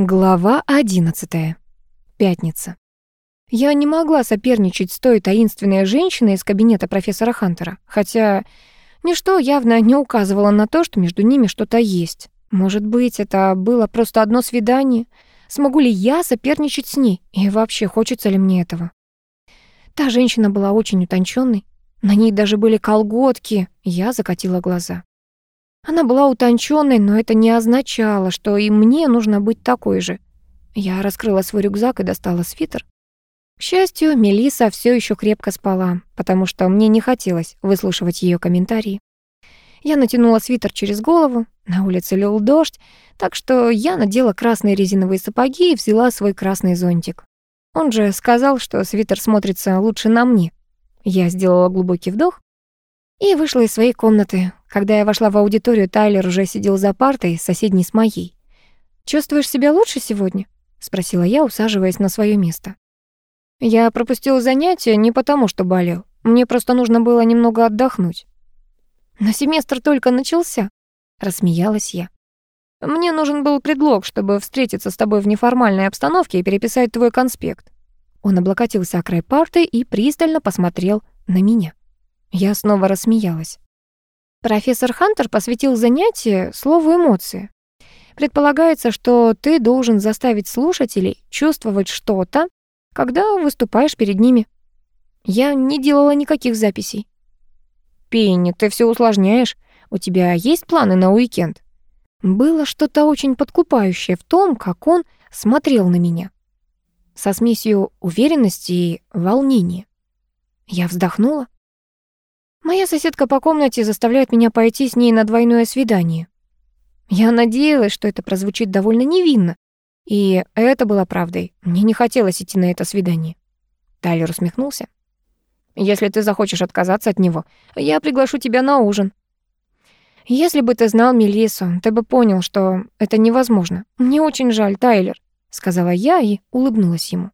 Глава 11. Пятница. Я не могла соперничать с той таинственной женщиной из кабинета профессора Хантера, хотя ничто явно не указывало на то, что между ними что-то есть. Может быть, это было просто одно свидание? Смогу ли я соперничать с ней? И вообще, хочется ли мне этого? Та женщина была очень утонченной. На ней даже были колготки. Я закатила глаза. Она была утонченной, но это не означало, что и мне нужно быть такой же. Я раскрыла свой рюкзак и достала свитер. К счастью, Мелиса все еще крепко спала, потому что мне не хотелось выслушивать ее комментарии. Я натянула свитер через голову, на улице лил дождь, так что я надела красные резиновые сапоги и взяла свой красный зонтик. Он же сказал, что свитер смотрится лучше на мне. Я сделала глубокий вдох и вышла из своей комнаты. Когда я вошла в аудиторию, Тайлер уже сидел за партой, соседней с моей. «Чувствуешь себя лучше сегодня?» — спросила я, усаживаясь на свое место. «Я пропустил занятия не потому, что болел. Мне просто нужно было немного отдохнуть». «Но семестр только начался», — рассмеялась я. «Мне нужен был предлог, чтобы встретиться с тобой в неформальной обстановке и переписать твой конспект». Он облокотился о край парты и пристально посмотрел на меня. Я снова рассмеялась. Профессор Хантер посвятил занятие слову эмоции. Предполагается, что ты должен заставить слушателей чувствовать что-то, когда выступаешь перед ними. Я не делала никаких записей. Пенни, ты все усложняешь. У тебя есть планы на уикенд? Было что-то очень подкупающее в том, как он смотрел на меня. Со смесью уверенности и волнения. Я вздохнула. Моя соседка по комнате заставляет меня пойти с ней на двойное свидание. Я надеялась, что это прозвучит довольно невинно. И это было правдой. Мне не хотелось идти на это свидание. Тайлер усмехнулся. «Если ты захочешь отказаться от него, я приглашу тебя на ужин». «Если бы ты знал Мелиссу, ты бы понял, что это невозможно. Мне очень жаль, Тайлер», — сказала я и улыбнулась ему.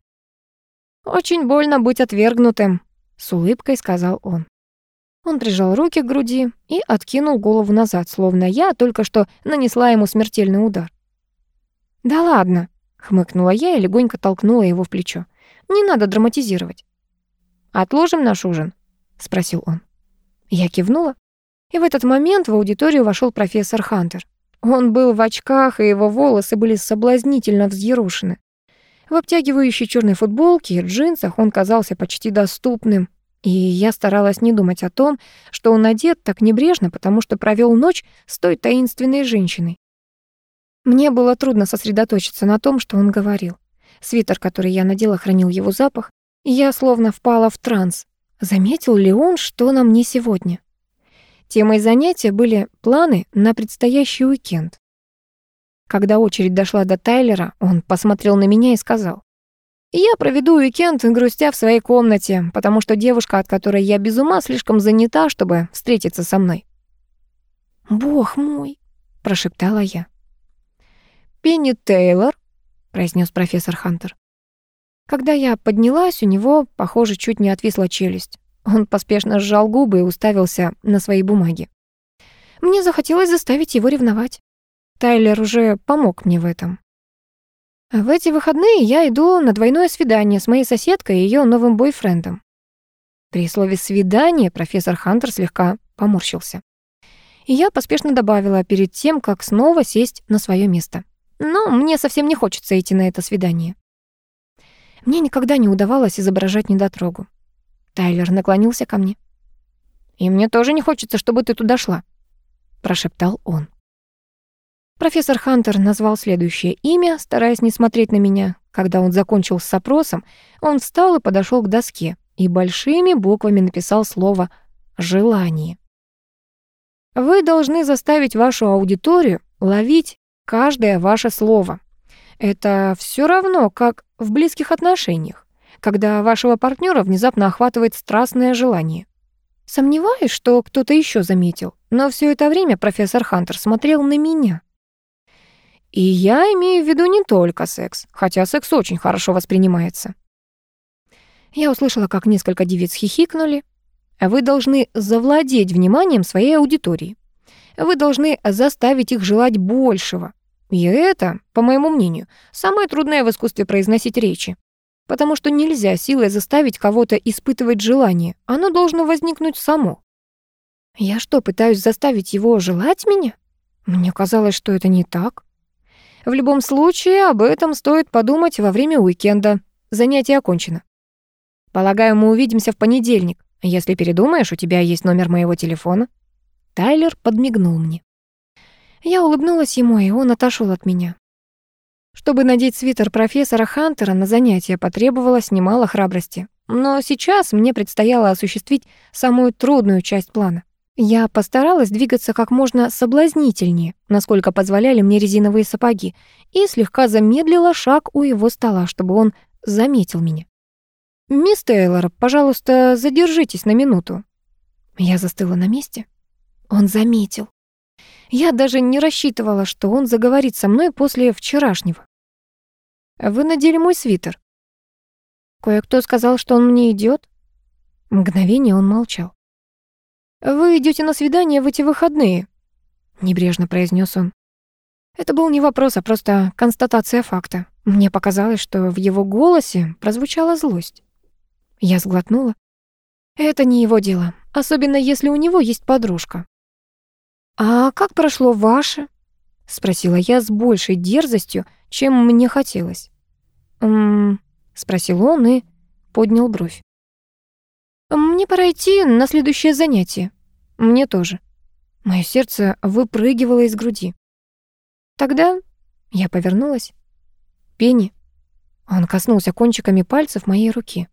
«Очень больно быть отвергнутым», — с улыбкой сказал он. Он прижал руки к груди и откинул голову назад, словно я только что нанесла ему смертельный удар. «Да ладно», — хмыкнула я и легонько толкнула его в плечо. «Не надо драматизировать». «Отложим наш ужин?» — спросил он. Я кивнула, и в этот момент в аудиторию вошел профессор Хантер. Он был в очках, и его волосы были соблазнительно взъерошены. В обтягивающей черной футболке и джинсах он казался почти доступным, и я старалась не думать о том, что он одет так небрежно, потому что провел ночь с той таинственной женщиной. Мне было трудно сосредоточиться на том, что он говорил. Свитер, который я надела, хранил его запах, и я словно впала в транс. Заметил ли он, что на мне сегодня? Темой занятия были планы на предстоящий уикенд. Когда очередь дошла до Тайлера, он посмотрел на меня и сказал, я проведу уикенд, грустя в своей комнате, потому что девушка, от которой я без ума, слишком занята, чтобы встретиться со мной. «Бог мой!» — прошептала я. «Пенни Тейлор», — произнес профессор Хантер. Когда я поднялась, у него, похоже, чуть не отвисла челюсть. Он поспешно сжал губы и уставился на свои бумаги. Мне захотелось заставить его ревновать. Тайлер уже помог мне в этом. В эти выходные я иду на двойное свидание с моей соседкой и ее новым бойфрендом. При слове «свидание» профессор Хантер слегка поморщился. И я поспешно добавила перед тем, как снова сесть на свое место. Но мне совсем не хочется идти на это свидание. Мне никогда не удавалось изображать недотрогу. Тайлер наклонился ко мне. «И мне тоже не хочется, чтобы ты туда шла», — прошептал он. Профессор Хантер назвал следующее имя, стараясь не смотреть на меня. Когда он закончил с опросом, он встал и подошел к доске и большими буквами написал слово «желание». Вы должны заставить вашу аудиторию ловить каждое ваше слово. Это все равно, как в близких отношениях, когда вашего партнера внезапно охватывает страстное желание. Сомневаюсь, что кто-то еще заметил, но все это время профессор Хантер смотрел на меня. И я имею в виду не только секс, хотя секс очень хорошо воспринимается. Я услышала, как несколько девиц хихикнули. Вы должны завладеть вниманием своей аудитории. Вы должны заставить их желать большего. И это, по моему мнению, самое трудное в искусстве произносить речи. Потому что нельзя силой заставить кого-то испытывать желание. Оно должно возникнуть само. Я что, пытаюсь заставить его желать меня? Мне казалось, что это не так. В любом случае, об этом стоит подумать во время уикенда. Занятие окончено. Полагаю, мы увидимся в понедельник. Если передумаешь, у тебя есть номер моего телефона. Тайлер подмигнул мне. Я улыбнулась ему, и он отошел от меня. Чтобы надеть свитер профессора Хантера на занятия потребовалось немало храбрости. Но сейчас мне предстояло осуществить самую трудную часть плана. Я постаралась двигаться как можно соблазнительнее, насколько позволяли мне резиновые сапоги, и слегка замедлила шаг у его стола, чтобы он заметил меня. «Мисс Тейлор, пожалуйста, задержитесь на минуту». Я застыла на месте. Он заметил. Я даже не рассчитывала, что он заговорит со мной после вчерашнего. «Вы надели мой свитер». Кое-кто сказал, что он мне идет. Мгновение он молчал. «Вы идете на свидание в эти выходные», — небрежно произнес он. Это был не вопрос, а просто констатация факта. Мне показалось, что в его голосе прозвучала злость. Я сглотнула. Это не его дело, особенно если у него есть подружка. «А как прошло ваше?» — спросила я с большей дерзостью, чем мне хотелось. «М-м-м», спросил он и поднял бровь. «Мне пора идти на следующее занятие». Мне тоже. Моё сердце выпрыгивало из груди. Тогда я повернулась. Пенни. Он коснулся кончиками пальцев моей руки.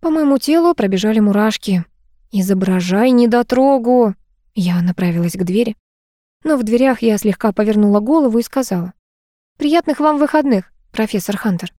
По моему телу пробежали мурашки. «Изображай недотрогу!» Я направилась к двери. Но в дверях я слегка повернула голову и сказала. «Приятных вам выходных, профессор Хантер».